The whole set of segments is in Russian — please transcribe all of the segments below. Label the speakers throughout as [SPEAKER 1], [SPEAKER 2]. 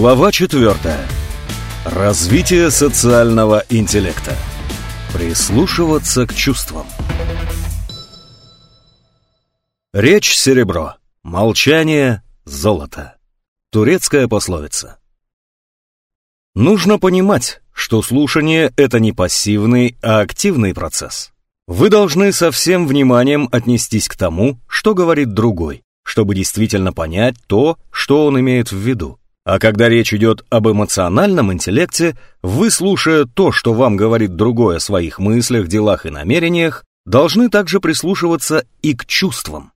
[SPEAKER 1] Глава 4. Развитие социального интеллекта. Прислушиваться к чувствам. Речь серебро, молчание золото. Турецкая пословица. Нужно понимать, что слушание — это не пассивный, а активный процесс. Вы должны со всем вниманием отнестись к тому, что говорит другой, чтобы действительно понять то, что он имеет в виду. А когда речь идет об эмоциональном интеллекте, вы, слушая то, что вам говорит другой о своих мыслях, делах и намерениях, должны также прислушиваться и к чувствам.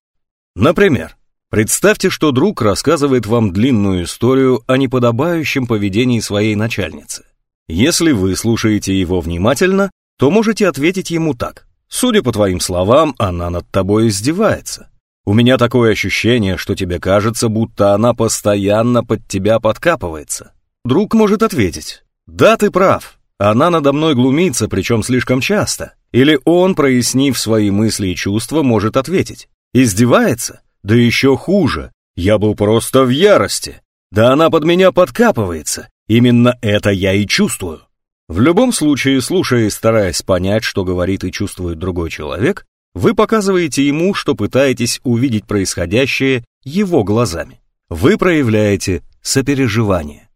[SPEAKER 1] Например, представьте, что друг рассказывает вам длинную историю о неподобающем поведении своей начальницы. Если вы слушаете его внимательно, то можете ответить ему так. «Судя по твоим словам, она над тобой издевается. У меня такое ощущение, что тебе кажется, будто она постоянно под тебя подкапывается. Друг может ответить, да, ты прав, она надо мной глумится, причем слишком часто. Или он, прояснив свои мысли и чувства, может ответить, издевается? Да еще хуже, я был просто в ярости. Да она под меня подкапывается, именно это я и чувствую. В любом случае, слушая и стараясь понять, что говорит и чувствует другой человек, вы показываете ему, что пытаетесь увидеть происходящее его глазами. Вы проявляете сопереживание.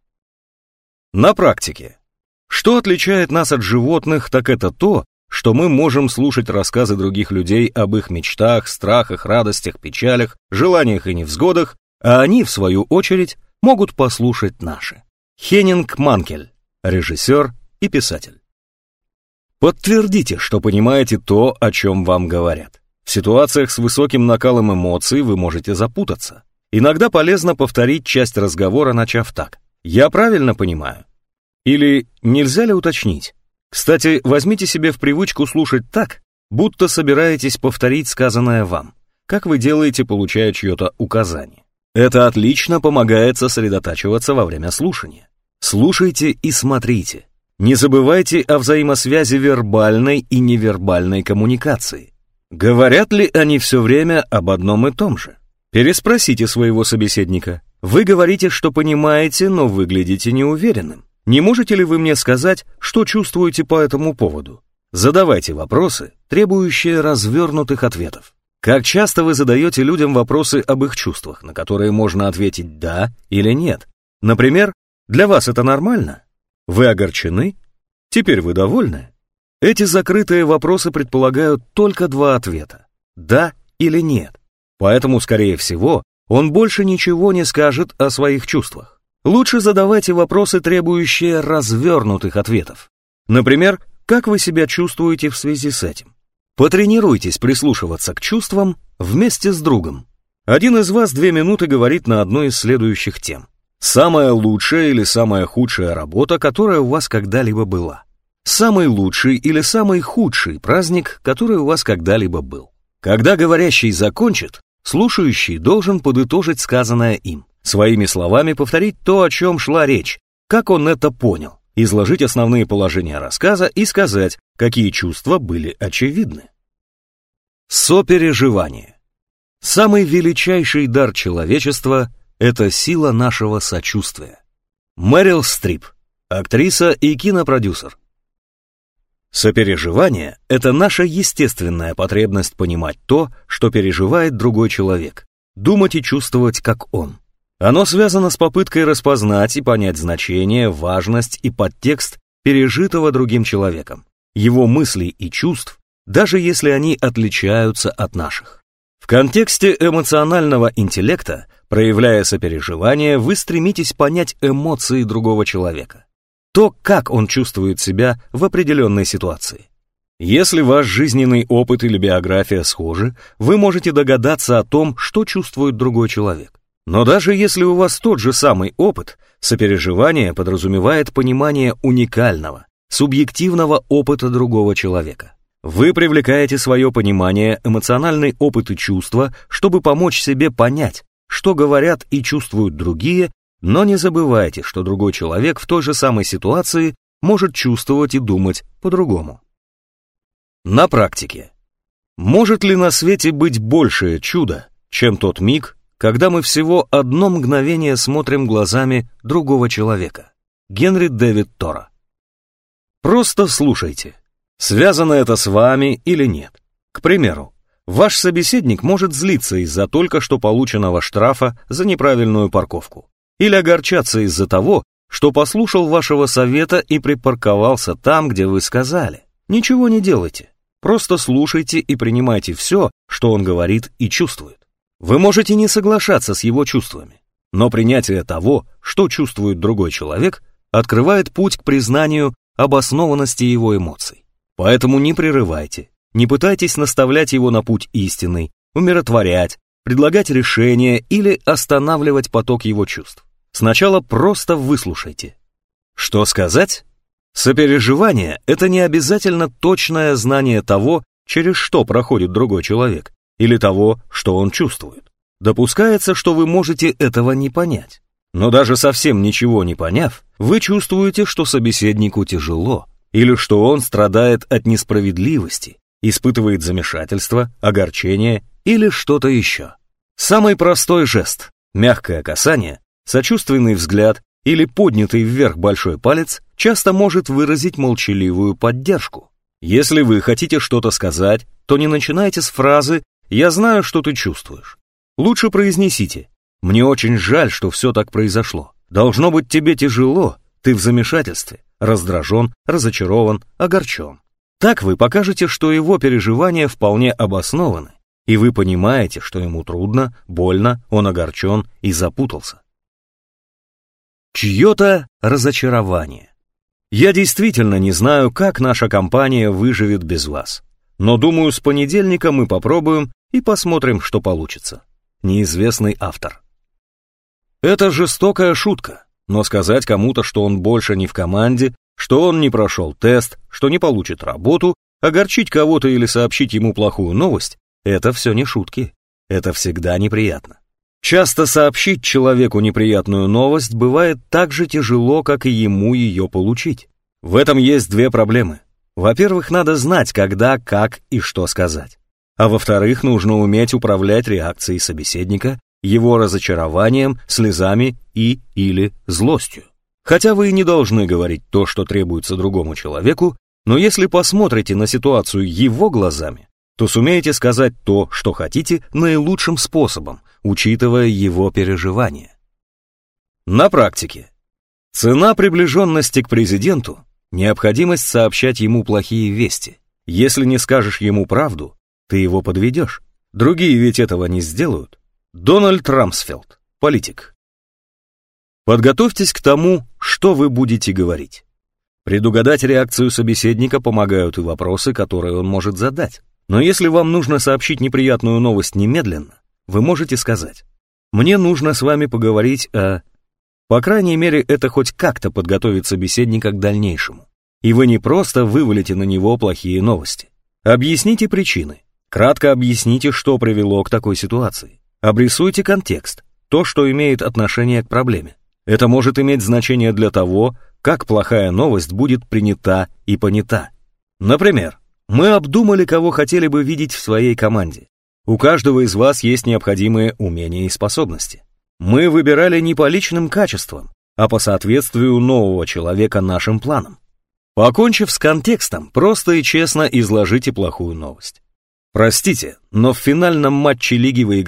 [SPEAKER 1] На практике. Что отличает нас от животных, так это то, что мы можем слушать рассказы других людей об их мечтах, страхах, радостях, печалях, желаниях и невзгодах, а они, в свою очередь, могут послушать наши. Хеннинг Манкель, режиссер и писатель. Подтвердите, что понимаете то, о чем вам говорят. В ситуациях с высоким накалом эмоций вы можете запутаться. Иногда полезно повторить часть разговора, начав так. «Я правильно понимаю?» Или «Нельзя ли уточнить?» Кстати, возьмите себе в привычку слушать так, будто собираетесь повторить сказанное вам, как вы делаете, получая чье-то указание. Это отлично помогает сосредотачиваться во время слушания. Слушайте и смотрите. Не забывайте о взаимосвязи вербальной и невербальной коммуникации. Говорят ли они все время об одном и том же? Переспросите своего собеседника. Вы говорите, что понимаете, но выглядите неуверенным. Не можете ли вы мне сказать, что чувствуете по этому поводу? Задавайте вопросы, требующие развернутых ответов. Как часто вы задаете людям вопросы об их чувствах, на которые можно ответить «да» или «нет»? Например, «Для вас это нормально?» Вы огорчены? Теперь вы довольны? Эти закрытые вопросы предполагают только два ответа – да или нет. Поэтому, скорее всего, он больше ничего не скажет о своих чувствах. Лучше задавайте вопросы, требующие развернутых ответов. Например, как вы себя чувствуете в связи с этим? Потренируйтесь прислушиваться к чувствам вместе с другом. Один из вас две минуты говорит на одной из следующих тем. Самая лучшая или самая худшая работа, которая у вас когда-либо была. Самый лучший или самый худший праздник, который у вас когда-либо был. Когда говорящий закончит, слушающий должен подытожить сказанное им, своими словами повторить то, о чем шла речь, как он это понял, изложить основные положения рассказа и сказать, какие чувства были очевидны. Сопереживание. Самый величайший дар человечества это сила нашего сочувствия. Мэрил Стрип, актриса и кинопродюсер. Сопереживание – это наша естественная потребность понимать то, что переживает другой человек, думать и чувствовать, как он. Оно связано с попыткой распознать и понять значение, важность и подтекст пережитого другим человеком, его мыслей и чувств, даже если они отличаются от наших. В контексте эмоционального интеллекта Проявляя сопереживание, вы стремитесь понять эмоции другого человека. То, как он чувствует себя в определенной ситуации. Если ваш жизненный опыт или биография схожи, вы можете догадаться о том, что чувствует другой человек. Но даже если у вас тот же самый опыт, сопереживание подразумевает понимание уникального, субъективного опыта другого человека. Вы привлекаете свое понимание, эмоциональный опыт и чувства, чтобы помочь себе понять, что говорят и чувствуют другие, но не забывайте, что другой человек в той же самой ситуации может чувствовать и думать по-другому. На практике. Может ли на свете быть большее чудо, чем тот миг, когда мы всего одно мгновение смотрим глазами другого человека. Генри Дэвид Тора. Просто слушайте. Связано это с вами или нет? К примеру, ваш собеседник может злиться из-за только что полученного штрафа за неправильную парковку или огорчаться из-за того, что послушал вашего совета и припарковался там, где вы сказали. Ничего не делайте. Просто слушайте и принимайте все, что он говорит и чувствует. Вы можете не соглашаться с его чувствами, но принятие того, что чувствует другой человек, открывает путь к признанию обоснованности его эмоций. Поэтому не прерывайте, не пытайтесь наставлять его на путь истинный, умиротворять, предлагать решения или останавливать поток его чувств. Сначала просто выслушайте. Что сказать? Сопереживание – это не обязательно точное знание того, через что проходит другой человек, или того, что он чувствует. Допускается, что вы можете этого не понять. Но даже совсем ничего не поняв, вы чувствуете, что собеседнику тяжело, или что он страдает от несправедливости, испытывает замешательство, огорчение или что-то еще. Самый простой жест, мягкое касание, сочувственный взгляд или поднятый вверх большой палец часто может выразить молчаливую поддержку. Если вы хотите что-то сказать, то не начинайте с фразы «я знаю, что ты чувствуешь». Лучше произнесите «мне очень жаль, что все так произошло». Должно быть тебе тяжело, ты в замешательстве, раздражен, разочарован, огорчен. Так вы покажете, что его переживания вполне обоснованы, и вы понимаете, что ему трудно, больно, он огорчен и запутался. Чье-то разочарование. Я действительно не знаю, как наша компания выживет без вас. Но думаю, с понедельника мы попробуем и посмотрим, что получится. Неизвестный автор. Это жестокая шутка, но сказать кому-то, что он больше не в команде, что он не прошел тест, что не получит работу, огорчить кого-то или сообщить ему плохую новость, это все не шутки. Это всегда неприятно. Часто сообщить человеку неприятную новость бывает так же тяжело, как и ему ее получить. В этом есть две проблемы. Во-первых, надо знать, когда, как и что сказать. А во-вторых, нужно уметь управлять реакцией собеседника его разочарованием, слезами и или злостью. Хотя вы и не должны говорить то, что требуется другому человеку, но если посмотрите на ситуацию его глазами, то сумеете сказать то, что хотите, наилучшим способом, учитывая его переживания. На практике. Цена приближенности к президенту – необходимость сообщать ему плохие вести. Если не скажешь ему правду, ты его подведешь. Другие ведь этого не сделают. Дональд Рамсфелд, политик. Подготовьтесь к тому, что вы будете говорить. Предугадать реакцию собеседника помогают и вопросы, которые он может задать. Но если вам нужно сообщить неприятную новость немедленно, вы можете сказать «Мне нужно с вами поговорить о...» По крайней мере, это хоть как-то подготовит собеседника к дальнейшему. И вы не просто вывалите на него плохие новости. Объясните причины. Кратко объясните, что привело к такой ситуации. Обрисуйте контекст, то, что имеет отношение к проблеме. Это может иметь значение для того, как плохая новость будет принята и понята. Например, мы обдумали, кого хотели бы видеть в своей команде. У каждого из вас есть необходимые умения и способности. Мы выбирали не по личным качествам, а по соответствию нового человека нашим планам. Покончив с контекстом, просто и честно изложите плохую новость. Простите, но в финальном матче лиги вы